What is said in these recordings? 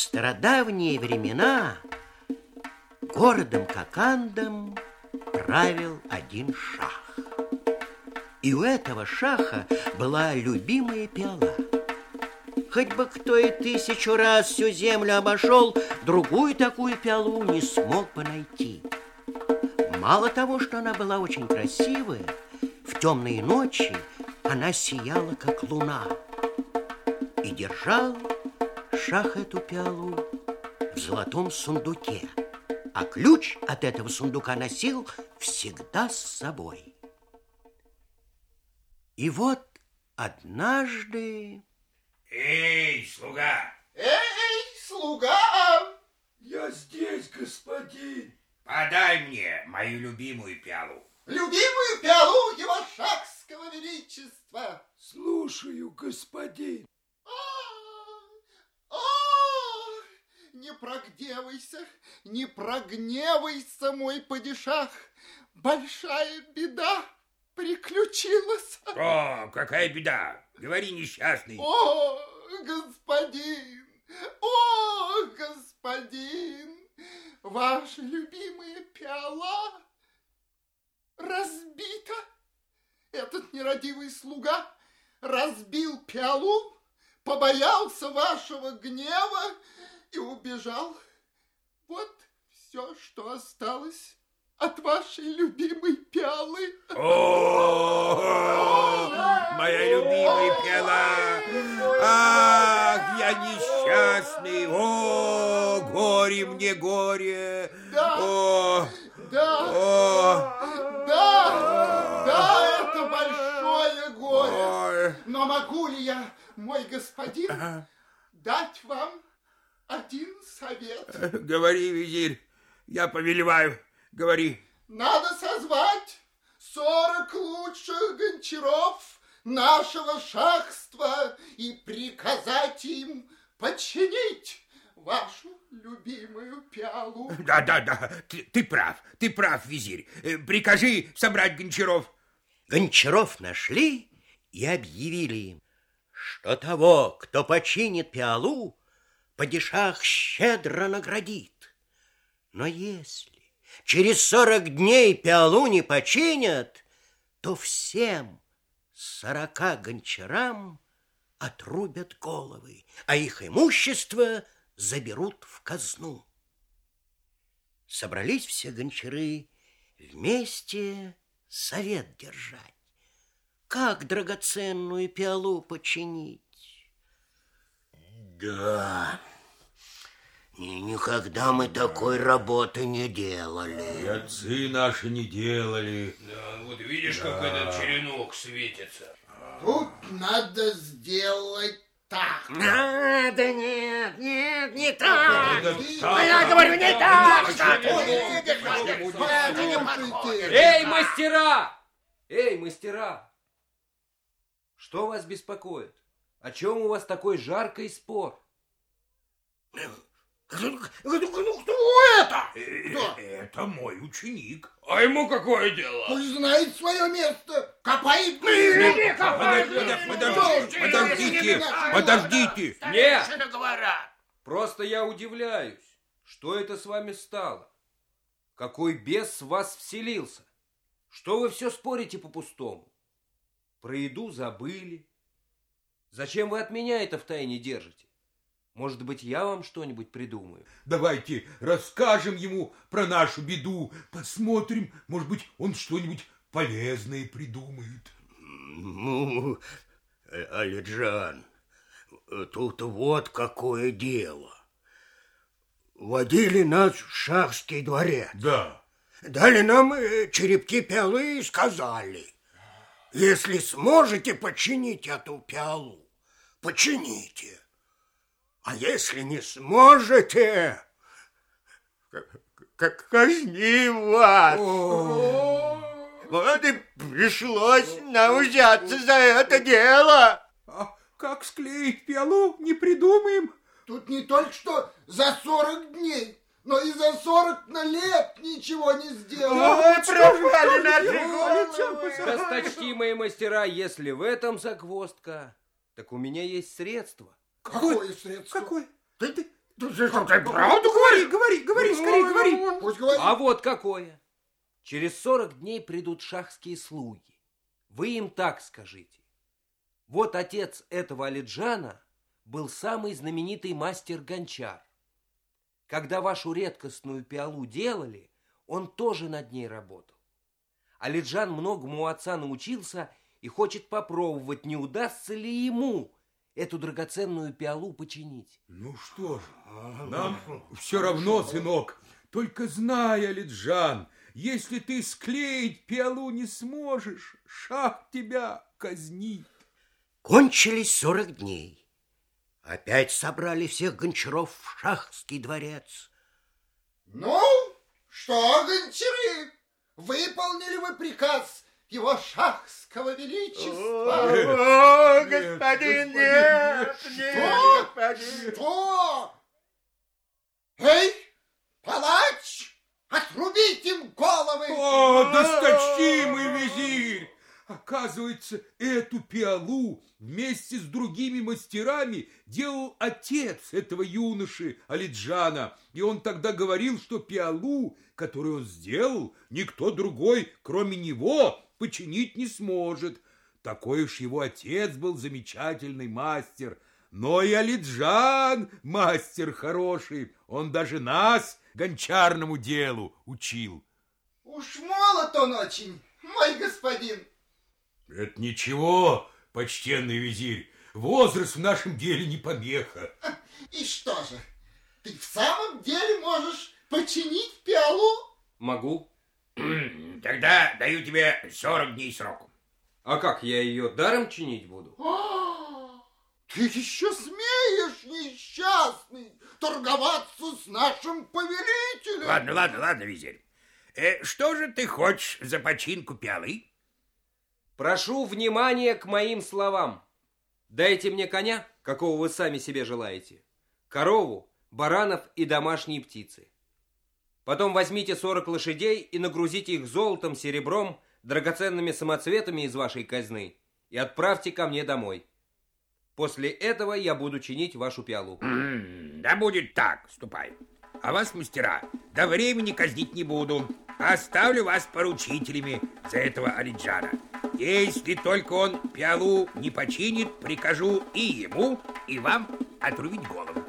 В стародавние времена городом Кокандом правил один шах. И у этого шаха была любимая пиала. Хоть бы кто и тысячу раз всю землю обошел, другую такую пиалу не смог бы найти. Мало того, что она была очень красивая, в темные ночи она сияла, как луна. И держал шах эту пиалу в золотом сундуке, а ключ от этого сундука носил всегда с собой. И вот однажды... Эй, слуга! Эй, слуга! Я здесь, господин. Подай мне мою любимую пиалу. Любимую пиалу его шахского величества. Слушаю, господин. А, а, не прогневайся, не прогневайся, мой падишах. Большая беда приключилась. О, какая беда! Говори, несчастный. О, господин! О, господин! Ваша любимая пиала разбита. Этот нерадивый слуга разбил пиалу, побоялся вашего гнева и убежал. Вот все, что осталось от вашей любимой пиалы. О, моя любимая пиала! Ах, я несчастный! О, горе мне, горе! Да, О, да, о, да, да, это большое горе. Но могу ли я, мой господин, дать вам один совет? Говори, визирь, я повелеваю. Говори. Надо созвать сорок лучших гончаров нашего шахства и приказать им починить вашу любимую пиалу. Да, да, да, ты, ты прав, ты прав, визирь. Э, Прикажи собрать гончаров. Гончаров нашли и объявили им, что того, кто починит пиалу, падишах щедро наградит. Но если через сорок дней пиалу не починят, то всем сорока гончарам отрубят головы, а их имущество заберут в казну. Собрались все гончары вместе совет держать. Как драгоценную пиалу починить? Да, ни- никогда мы такой работы не делали. И отцы наши не делали. Да, вот видишь, как этот черенок светится. Тут надо сделать так. А, да нет, нет, не так. А я говорю, не так. Эй, мастера! Эй, мастера! Что вас беспокоит? О чем у вас такой жаркий спор? Ну, кто это? Э, Это мой ученик. А ему какое дело? Пусть знает свое место. Копает Подожди, подожди, подождите, подождите. Нет! говорят. Просто я удивляюсь, что это с вами стало? Какой бес в вас вселился? Что вы все спорите по-пустому? Про еду забыли. Зачем вы от меня это в тайне держите? Может быть, я вам что-нибудь придумаю? Давайте расскажем ему про нашу беду. Посмотрим, может быть, он что-нибудь полезное придумает. Ну, Алиджан, тут вот какое дело. Водили нас в шахский дворец. Да. Дали нам э, черепки пиалы и сказали, если сможете починить эту пиалу, почините. А если не сможете, как казним вас. Вот и пришлось нам взяться за это дело. А как склеить пиалу, не придумаем. Тут не только что за 40 дней, но и за 40 на лет ничего не сделано. Ой, пропали наши головы. Досточтимые мастера, если в этом загвоздка, так у меня есть средства. Какое средство? Какой? Ты, ты, Правду говори, говори, говори, скорее говори. Пусть говорит. А вот какое. Через 40 дней придут шахские слуги. Вы им так скажите. Вот отец этого Алиджана был самый знаменитый мастер-гончар. Когда вашу редкостную пиалу делали, он тоже над ней работал. Алиджан многому у отца научился и хочет попробовать, не удастся ли ему эту драгоценную пиалу починить. Ну что же, нам все равно, сынок. Только знай, Алиджан, если ты склеить пиалу не сможешь, шах тебя казнит. Кончились сорок дней. Опять собрали всех гончаров в шахский дворец. Ну, что, гончары, выполнили вы приказ его шахского величества? О, господин, нет, Что? Что? Эй, палач, отрубить им головы! О, досточтимый визирь! Оказывается, эту пиалу вместе с другими мастерами делал отец этого юноши Алиджана. И он тогда говорил, что пиалу, которую он сделал, никто другой, кроме него, починить не сможет. Такой уж его отец был замечательный мастер. Но и Алиджан мастер хороший. Он даже нас гончарному делу учил. Уж молод он очень, мой господин. Это ничего, почтенный визирь. Возраст в нашем деле не помеха. И что же, ты в самом деле можешь починить пиалу? Могу. Тогда даю тебе 40 дней сроку. А как, я ее даром чинить буду? Ты еще смеешь, несчастный, торговаться с нашим повелителем? Ладно, ладно, ладно, визирь. Э, что же ты хочешь за починку пиалы? Прошу внимания к моим словам. Дайте мне коня, какого вы сами себе желаете, корову, баранов и домашние птицы. Потом возьмите 40 лошадей и нагрузите их золотом, серебром, драгоценными самоцветами из вашей казны и отправьте ко мне домой. После этого я буду чинить вашу пиалу. Да будет так, ступай. А вас, мастера, до времени казнить не буду. Оставлю вас поручителями за этого Алиджана. Если только он пиалу не починит, прикажу и ему, и вам отрубить голову.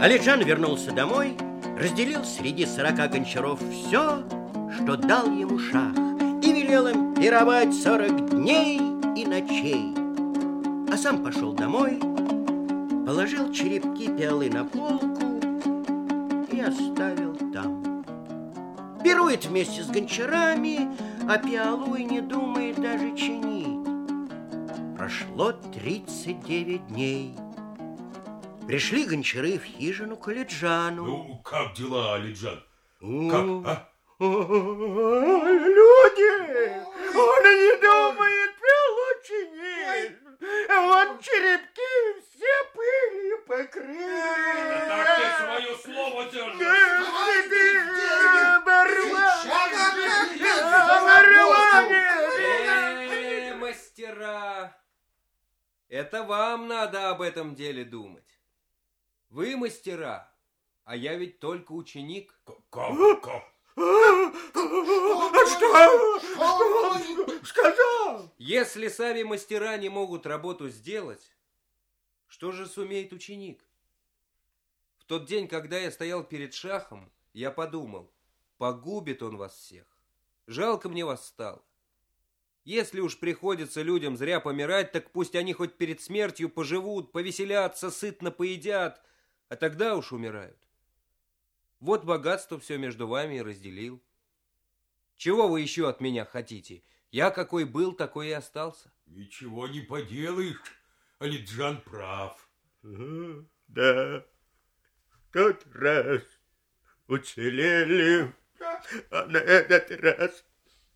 Алиджан вернулся домой, разделил среди сорока гончаров все, что дал ему шах, и велел им пировать сорок дней и ночей. А сам пошел домой, положил черепки пиалы на полку и оставил там. Пирует вместе с гончарами, а пиалу и не думает даже чинить. Прошло 39 дней. Пришли гончары в хижину к Алиджану. Ну, как дела, Алиджан? Ну, Как, а? Люди! Он и не думает пилу чинить. Вот черепки все пылью покрыли. Так ты свое слово держишь. Э, мастера, это вам надо об этом деле думать. Вы мастера, а я ведь только ученик. Как, как? Сказал! Если сами мастера не могут работу сделать, что же сумеет ученик? В тот день, когда я стоял перед шахом, я подумал, погубит он вас всех. Жалко мне вас стало. Если уж приходится людям зря помирать, так пусть они хоть перед смертью поживут, повеселятся, сытно поедят, а тогда уж умирают. Вот богатство все между вами и разделил. Чего вы еще от меня хотите? Я какой был, такой и остался. Ничего не поделаешь, Алиджан прав. Да, в тот раз уцелели, а на этот раз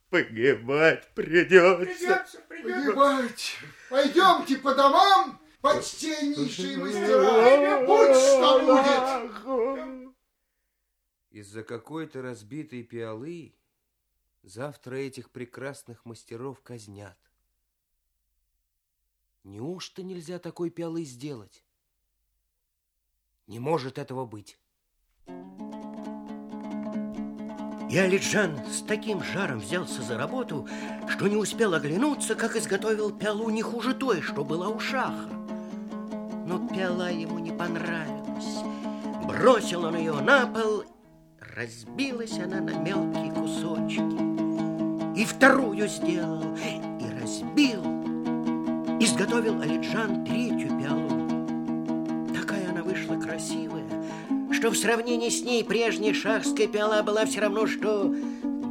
погибать придется. Погибать! Пойдемте по домам, почтеннейшие мастера, будь что будет. Из-за какой-то разбитой пиалы завтра этих прекрасных мастеров казнят. Неужто нельзя такой пиалы сделать? Не может этого быть. И Алиджан с таким жаром взялся за работу, что не успел оглянуться, как изготовил пиалу не хуже той, что была у шаха. Но пиала ему не понравилась. Бросил он ее на пол, разбилась она на мелкие кусочки. И вторую сделал, и разбил. Изготовил Алиджан третью пиалу. Такая она вышла красивая, что в сравнении с ней прежняя шахская пиала была все равно, что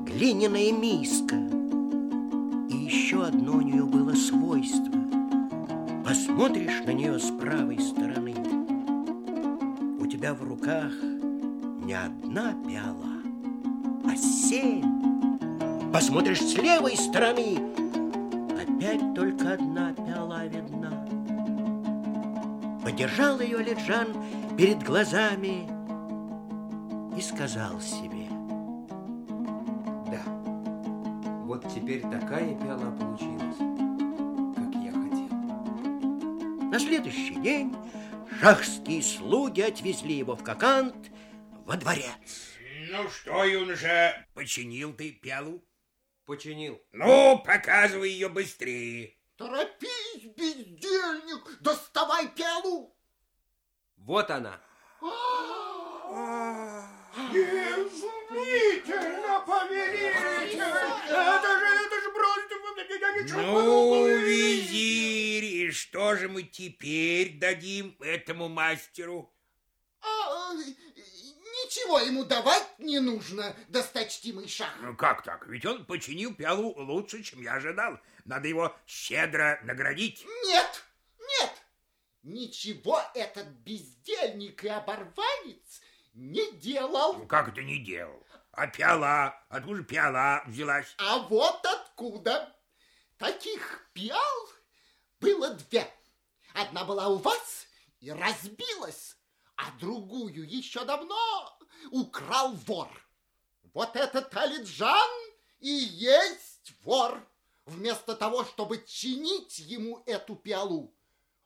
глиняная миска. И еще одно у нее было свойство. Посмотришь на нее с правой стороны, у тебя в руках не одна пиала, а семь. Посмотришь с левой стороны, опять только одна пиала видна. Подержал ее Леджан перед глазами и сказал себе. Да, вот теперь такая пиала получилась, как я хотел. На следующий день шахские слуги отвезли его в Кокант во дворец. Ну что, юноша, починил ты пиалу? Починил. Ну, показывай ее быстрее. Торопись, бездельник, доставай пиалу. Вот она. Изумительно, повелитель! Это же, это же просто... Я ничего Ну, визирь, и что же мы теперь дадим этому мастеру? Ничего ему давать не нужно, досточтимый шах. Ну, как так? Ведь он починил пиалу лучше, чем я ожидал. Надо его щедро наградить. Нет, нет, ничего этот бездельник и оборванец не делал. Ну, как это не делал? А пиала? Откуда пиала взялась? А вот откуда. Таких пиал было две. Одна была у вас и разбилась, а другую еще давно украл вор. Вот этот Алиджан и есть вор. Вместо того, чтобы чинить ему эту пиалу,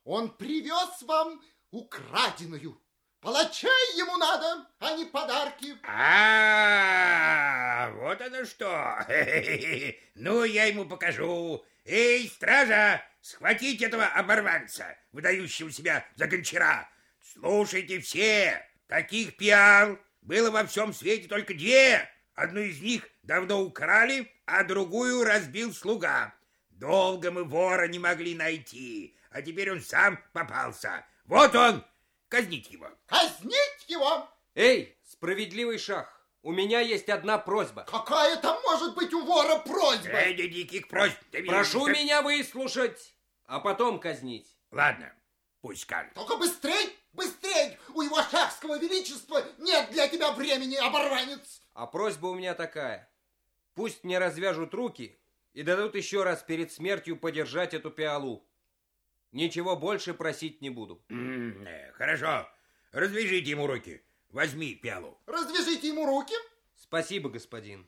он привез вам украденную. Палачей ему надо, а не подарки. А, вот оно что. Ну, я ему покажу. Эй, стража, схватить этого оборванца, выдающего себя за гончара. Слушайте все, таких пиал было во всем свете только две. Одну из них давно украли, а другую разбил слуга. Долго мы вора не могли найти, а теперь он сам попался. Вот он, казнить его. Казнить его! Эй, справедливый шах, у меня есть одна просьба. Какая там может быть у вора просьба? Эй, никаких просьб. ты Прошу меня выслушать, а потом казнить. Ладно, пусть скажет. Только быстрей, быстрей! У его шахского величества нет для тебя времени, оборванец! А просьба у меня такая. Пусть мне развяжут руки и дадут еще раз перед смертью подержать эту пиалу. Ничего больше просить не буду. М, э, Хорошо, развяжите ему руки. Возьми пиалу. Развяжите ему руки. Спасибо, господин.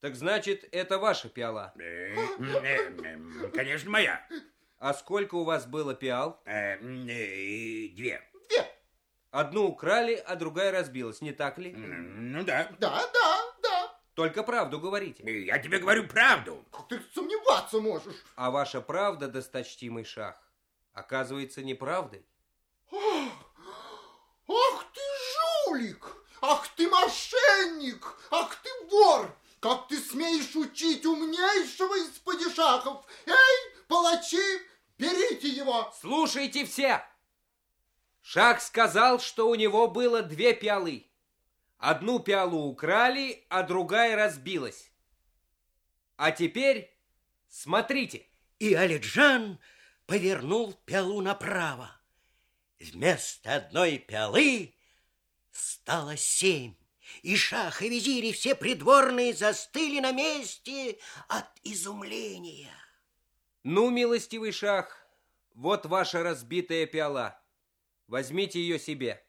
Так значит, это ваша пиала. Э, э, Конечно, моя. А сколько у вас было пиал? Э, э, Две. Две. Одну украли, а другая разбилась, не так ли? Ну да. Да, да, да. Только правду говорите. Я тебе говорю правду. Как ты сомневаться можешь? А ваша правда, досточтимый шах, оказывается неправдой. Ах ты жулик! Ах ты мошенник! Ах ты вор! Как ты смеешь учить умнейшего из падишахов? Эй, палачи, берите его! Слушайте все! Шах сказал, что у него было две пиалы. Одну пиалу украли, а другая разбилась. А теперь смотрите. И Алиджан повернул пиалу направо. Вместо одной пиалы стало семь. И шах, и визирь, и все придворные застыли на месте от изумления. Ну, милостивый шах, вот ваша разбитая пиала. Возьмите ее себе.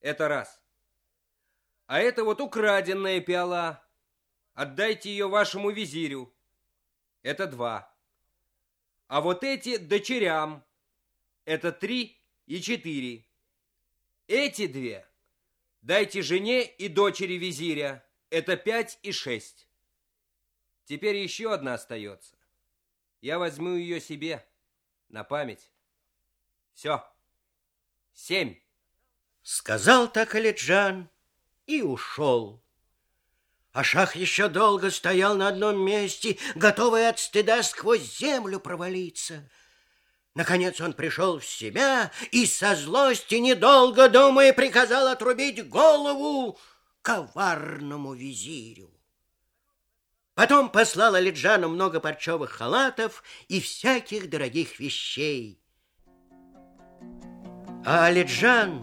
Это раз. А это вот украденная пиала. Отдайте ее вашему визирю. Это два. А вот эти дочерям. Это три и четыре. Эти две дайте жене и дочери визиря. Это пять и шесть. Теперь еще одна остается. Я возьму ее себе на память. Все. Семь. Сказал так Алиджан и ушел. А шах еще долго стоял на одном месте, готовый от стыда сквозь землю провалиться. Наконец он пришел в себя и со злости, недолго думая, приказал отрубить голову коварному визирю. Потом послал Алиджану много парчевых халатов и всяких дорогих вещей. А Алиджан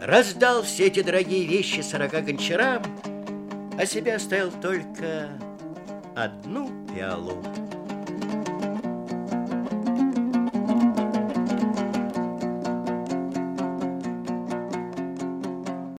раздал все эти дорогие вещи сорока гончарам, а себе оставил только одну пиалу.